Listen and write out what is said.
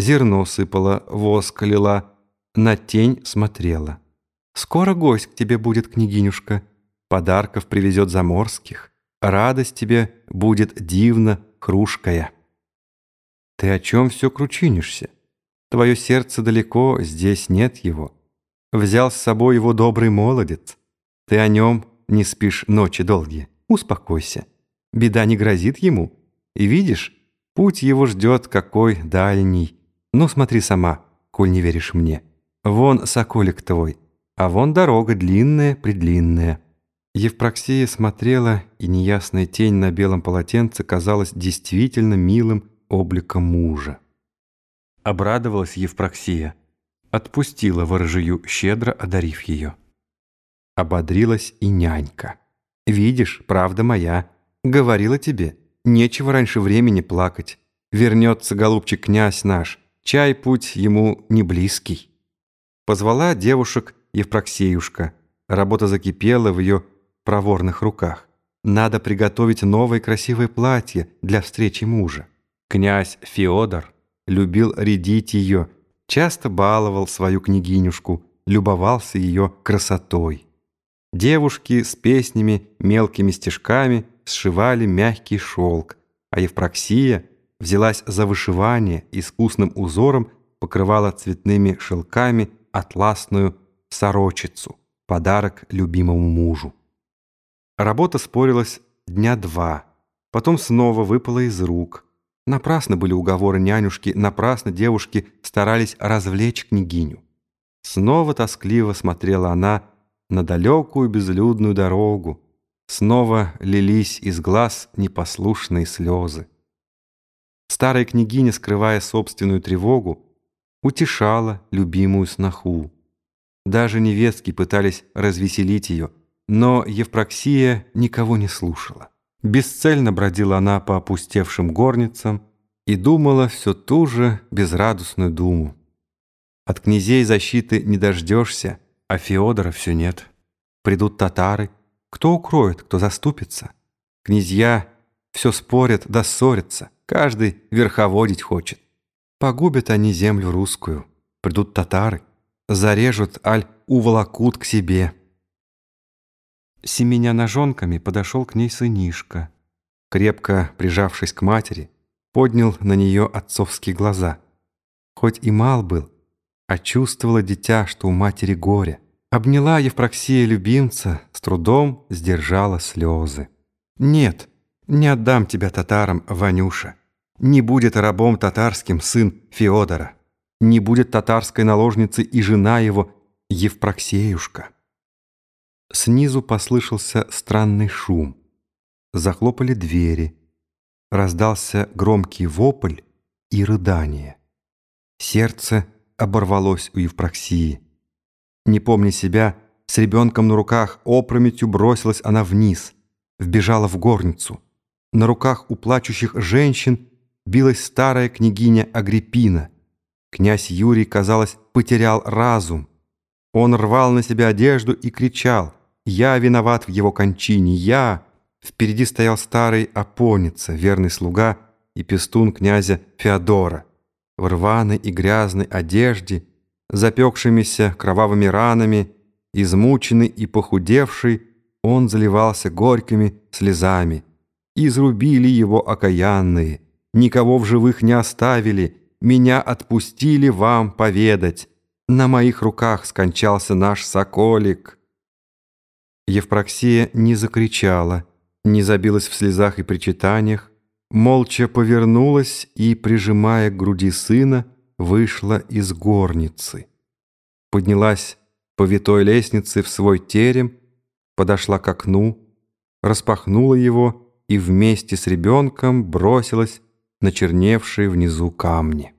Зерно сыпала, воск лила, на тень смотрела. «Скоро гость к тебе будет, княгинюшка, подарков привезет заморских, радость тебе будет дивно хрушкая». «Ты о чем все кручинишься? Твое сердце далеко, здесь нет его. Взял с собой его добрый молодец. Ты о нем не спишь ночи долгие. Успокойся. Беда не грозит ему. И видишь, путь его ждет какой дальний. Ну, смотри сама, коль не веришь мне. Вон соколик твой, а вон дорога длинная-предлинная». Евпроксия смотрела, и неясная тень на белом полотенце казалась действительно милым обликом мужа. Обрадовалась Евпроксия, отпустила ворожию, щедро одарив ее. Ободрилась и нянька. «Видишь, правда моя. Говорила тебе, нечего раньше времени плакать. Вернется, голубчик, князь наш, чай путь ему не близкий». Позвала девушек Евпроксеюшка. Работа закипела в ее проворных руках. Надо приготовить новое красивое платье для встречи мужа. Князь Феодор любил рядить ее, часто баловал свою княгинюшку, любовался ее красотой. Девушки с песнями, мелкими стежками сшивали мягкий шелк, а Евпроксия взялась за вышивание искусным узором покрывала цветными шелками атласную сорочицу, подарок любимому мужу. Работа спорилась дня два, потом снова выпала из рук – Напрасно были уговоры нянюшки, напрасно девушки старались развлечь княгиню. Снова тоскливо смотрела она на далекую безлюдную дорогу. Снова лились из глаз непослушные слезы. Старая княгиня, скрывая собственную тревогу, утешала любимую сноху. Даже невестки пытались развеселить ее, но Евпроксия никого не слушала. Бесцельно бродила она по опустевшим горницам и думала все ту же безрадостную думу. От князей защиты не дождешься, а Феодора все нет. Придут татары, кто укроет, кто заступится. Князья все спорят да ссорятся, каждый верховодить хочет. Погубят они землю русскую, придут татары, зарежут, аль уволокут к себе. Семеня ножонками подошел к ней сынишка. Крепко прижавшись к матери, поднял на нее отцовские глаза. Хоть и мал был, а чувствовала дитя, что у матери горе. Обняла Евпроксия любимца, с трудом сдержала слезы. «Нет, не отдам тебя татарам, Ванюша. Не будет рабом татарским сын Феодора. Не будет татарской наложницей и жена его, Евпроксеюшка». Снизу послышался странный шум. Захлопали двери. Раздался громкий вопль и рыдание. Сердце оборвалось у Евпроксии. Не помня себя, с ребенком на руках опрометью бросилась она вниз, вбежала в горницу. На руках у плачущих женщин билась старая княгиня Агриппина. Князь Юрий, казалось, потерял разум. Он рвал на себя одежду и кричал — я виноват в его кончине, я!» Впереди стоял старый опоница, верный слуга и пестун князя Феодора. В рваной и грязной одежде, запекшимися кровавыми ранами, измученный и похудевший, он заливался горькими слезами. Изрубили его окаянные, никого в живых не оставили, меня отпустили вам поведать. На моих руках скончался наш соколик». Евпроксия не закричала, не забилась в слезах и причитаниях, молча повернулась и, прижимая к груди сына, вышла из горницы. Поднялась по витой лестнице в свой терем, подошла к окну, распахнула его и вместе с ребенком бросилась на черневшие внизу камни.